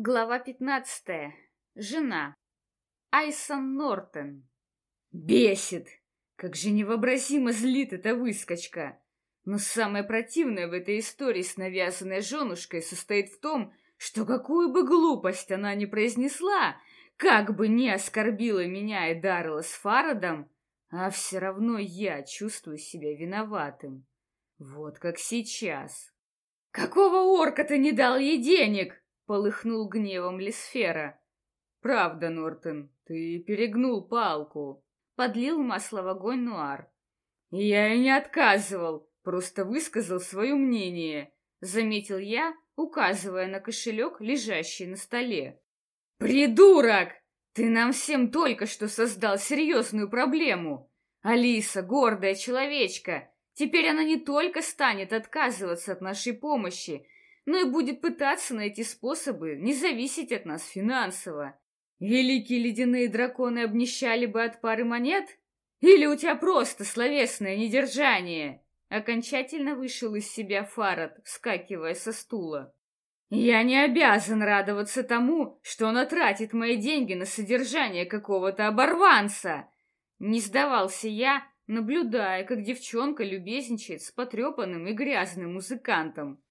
Глава пятнадцатая. Жена. Айсон Нортон. Бесит! Как же невообразимо злит эта выскочка! Но самое противное в этой истории с навязанной женушкой состоит в том, что какую бы глупость она ни произнесла, как бы ни оскорбила меня и Даррелла с Фарадом, а все равно я чувствую себя виноватым. Вот как сейчас. «Какого орка ты не дал ей денег?» Полыхнул гневом Лисфера. «Правда, Нортон, ты перегнул палку», — подлил масло в огонь Нуар. «Я и не отказывал, просто высказал свое мнение», — заметил я, указывая на кошелек, лежащий на столе. «Придурок! Ты нам всем только что создал серьезную проблему. Алиса, гордая человечка, теперь она не только станет отказываться от нашей помощи, но и будет пытаться найти способы не зависеть от нас финансово. Великие ледяные драконы обнищали бы от пары монет? Или у тебя просто словесное недержание?» Окончательно вышел из себя Фарад, вскакивая со стула. «Я не обязан радоваться тому, что он тратит мои деньги на содержание какого-то оборванца!» Не сдавался я, наблюдая, как девчонка любезничает с потрепанным и грязным музыкантом.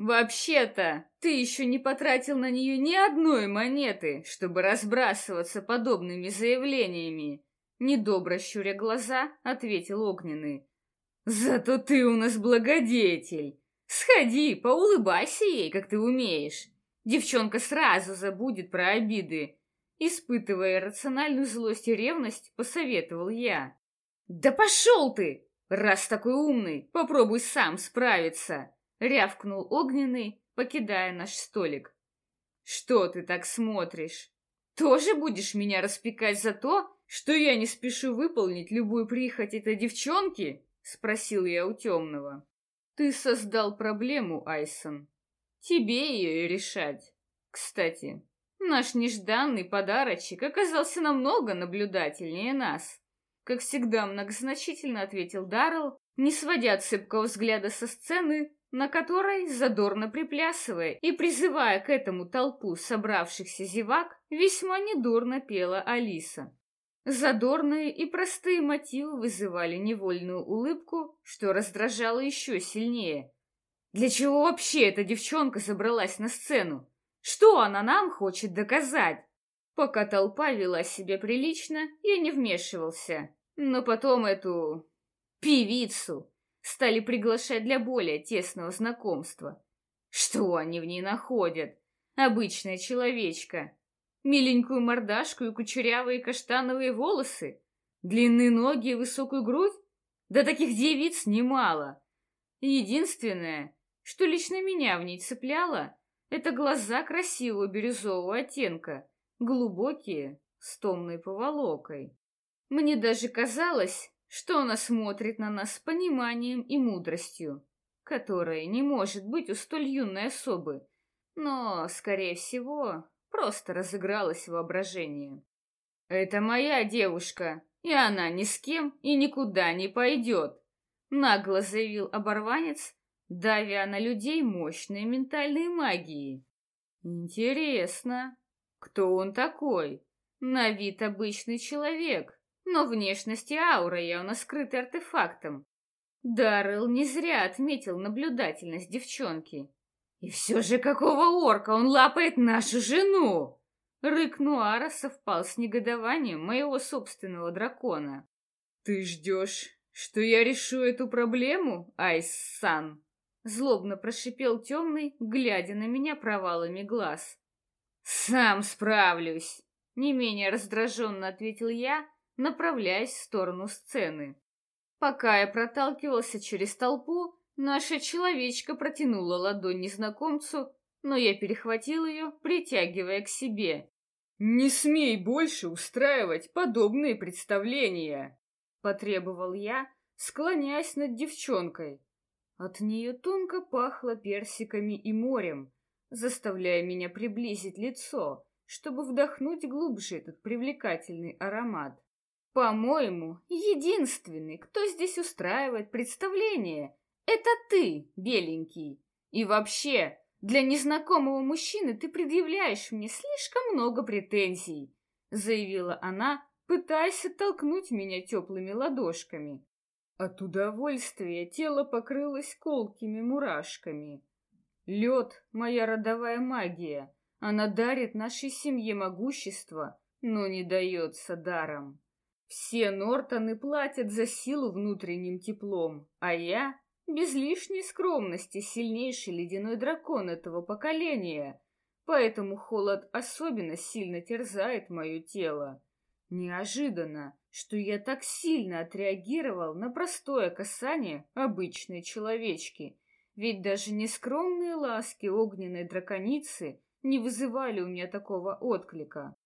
«Вообще-то, ты еще не потратил на нее ни одной монеты, чтобы разбрасываться подобными заявлениями!» Недобро щуря глаза, ответил Огненный. «Зато ты у нас благодетель! Сходи, поулыбайся ей, как ты умеешь! Девчонка сразу забудет про обиды!» Испытывая рациональную злость и ревность, посоветовал я. «Да пошел ты! Раз такой умный, попробуй сам справиться!» Рявкнул огненный, покидая наш столик. Что ты так смотришь? Тоже будешь меня распекать за то, что я не спешу выполнить любую прихоть этой девчонки? Спросил я у темного. Ты создал проблему, Айсон. Тебе ее и решать. Кстати, наш нежданный подарочек оказался намного наблюдательнее нас. Как всегда многозначительно ответил Даррелл, не сводя цепкого взгляда со сцены, на которой, задорно приплясывая и призывая к этому толпу собравшихся зевак, весьма недурно пела Алиса. Задорные и простые мотивы вызывали невольную улыбку, что раздражало еще сильнее. Для чего вообще эта девчонка забралась на сцену? Что она нам хочет доказать? Пока толпа вела себя прилично, я не вмешивался. Но потом эту... певицу стали приглашать для более тесного знакомства. Что они в ней находят? Обычная человечка. Миленькую мордашку и кучерявые каштановые волосы? Длинные ноги и высокую грудь? Да таких девиц немало. Единственное, что лично меня в ней цепляло, это глаза красивого бирюзового оттенка, глубокие, с томной поволокой. Мне даже казалось, что она смотрит на нас с пониманием и мудростью, которая не может быть у столь юной особы, но, скорее всего, просто разыгралось воображение. «Это моя девушка, и она ни с кем и никуда не пойдет», нагло заявил оборванец, давя на людей мощной ментальной магией. «Интересно, кто он такой? На вид обычный человек, но внешность и аура явно скрыты артефактом. Даррелл не зря отметил наблюдательность девчонки. «И все же какого орка он лапает нашу жену?» Рык Нуара совпал с негодованием моего собственного дракона. «Ты ждешь, что я решу эту проблему, Айс-сан?» Злобно прошипел темный, глядя на меня провалами глаз. «Сам справлюсь!» Не менее раздраженно ответил я, направляясь в сторону сцены. Пока я проталкивался через толпу, наша человечка протянула ладонь незнакомцу, но я перехватил ее, притягивая к себе. «Не смей больше устраивать подобные представления!» — потребовал я, склоняясь над девчонкой. От нее тонко пахло персиками и морем, заставляя меня приблизить лицо, чтобы вдохнуть глубже этот привлекательный аромат. По-моему, единственный, кто здесь устраивает представление, это ты, беленький. И вообще, Для незнакомого мужчины ты предъявляешь мне слишком много претензий, заявила она, пытаясь оттолкнуть меня теплыми ладошками. От удовольствия тело покрылось колкими мурашками. Лед — моя родовая магия. Она дарит нашей семье могущество, но не дается даром. Все Нортоны платят за силу внутренним теплом, а я, без лишней скромности, сильнейший ледяной дракон этого поколения, поэтому холод особенно сильно терзает мое тело. Неожиданно, что я так сильно отреагировал на простое касание обычной человечки, ведь даже нескромные ласки огненной драконицы не вызывали у меня такого отклика.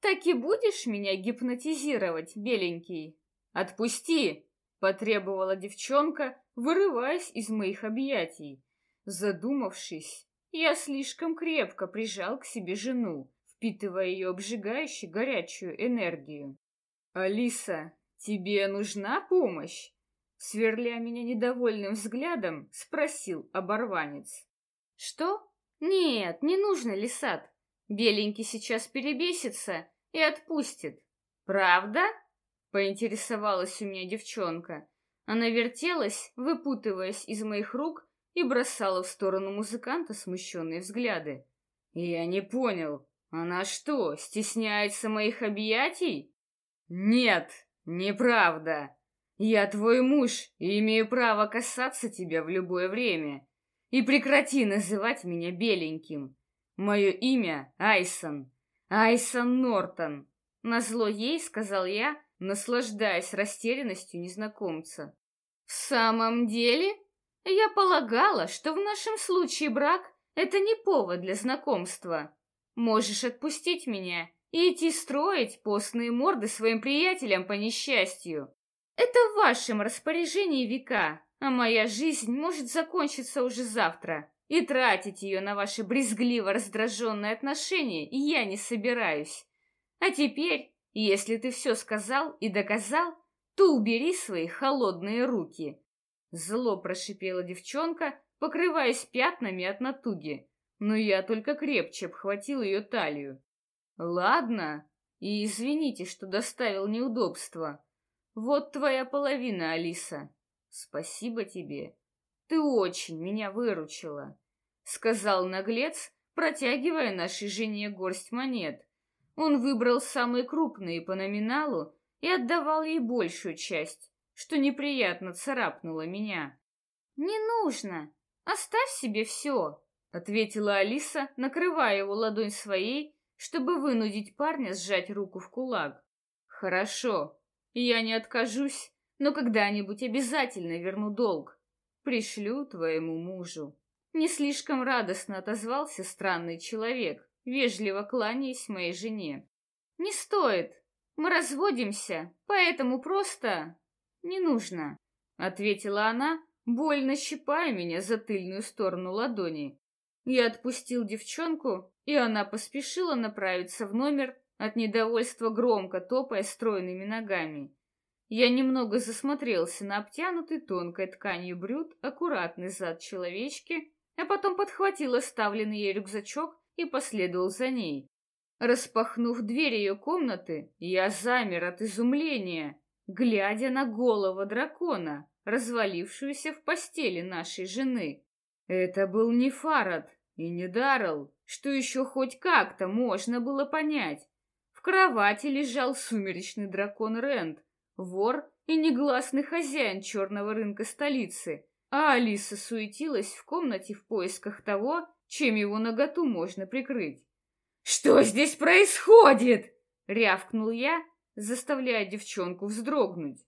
«Так и будешь меня гипнотизировать, беленький?» «Отпусти!» — потребовала девчонка, вырываясь из моих объятий. Задумавшись, я слишком крепко прижал к себе жену, впитывая ее обжигающую горячую энергию. «Алиса, тебе нужна помощь?» Сверля меня недовольным взглядом, спросил оборванец. «Что? Нет, не нужно, Лисат. Беленький сейчас перебесится и отпустит. Правда? Поинтересовалась у меня девчонка. Она вертелась, выпутываясь из моих рук и бросала в сторону музыканта смущенные взгляды. Я не понял, она что, стесняется моих объятий? Нет, неправда. Я твой муж и имею право касаться тебя в любое время. И прекрати называть меня беленьким. Мое имя Айсон. Айсон Нортон. Назло ей, сказал я, наслаждаясь растерянностью незнакомца. В самом деле, я полагала, что в нашем случае брак — это не повод для знакомства. Можешь отпустить меня и идти строить постные морды своим приятелям по несчастью. Это в вашем распоряжении века, а моя жизнь может закончиться уже завтра и тратить ее на ваши брезгливо раздраженные отношения я не собираюсь. А теперь, если ты все сказал и доказал, то убери свои холодные руки. Зло прошипела девчонка, покрываясь пятнами от натуги, но я только крепче обхватил ее талию. Ладно, и извините, что доставил неудобства. Вот твоя половина, Алиса. Спасибо тебе. Ты очень меня выручила, сказал наглец, протягивая нашей жене горсть монет. Он выбрал самые крупные по номиналу и отдавал ей большую часть, что неприятно царапнуло меня. «Не нужно, оставь себе все», — ответила Алиса, накрывая его ладонь своей, чтобы вынудить парня сжать руку в кулак. «Хорошо, я не откажусь, но когда-нибудь обязательно верну долг пришлю твоему мужу. Не слишком радостно отозвался странный человек, вежливо кланяясь моей жене. Не стоит. Мы разводимся, поэтому просто не нужно, ответила она, больно щипая меня за тыльную сторону ладони. Я отпустил девчонку, и она поспешила направиться в номер от недовольства громко топая стройными ногами. Я немного засмотрелся на обтянутый тонкой тканью брюд аккуратный зад человечки, а потом подхватил оставленный ей рюкзачок и последовал за ней. Распахнув дверь ее комнаты, я замер от изумления, глядя на голову дракона, развалившуюся в постели нашей жены. Это был не Фарад и не Даррелл, что еще хоть как-то можно было понять. В кровати лежал сумеречный дракон Рент, вор и негласный хозяин черного рынка столицы, а Алиса суетилась в комнате в поисках того, чем его наготу можно прикрыть. «Что здесь происходит?» — рявкнул я, заставляя девчонку вздрогнуть.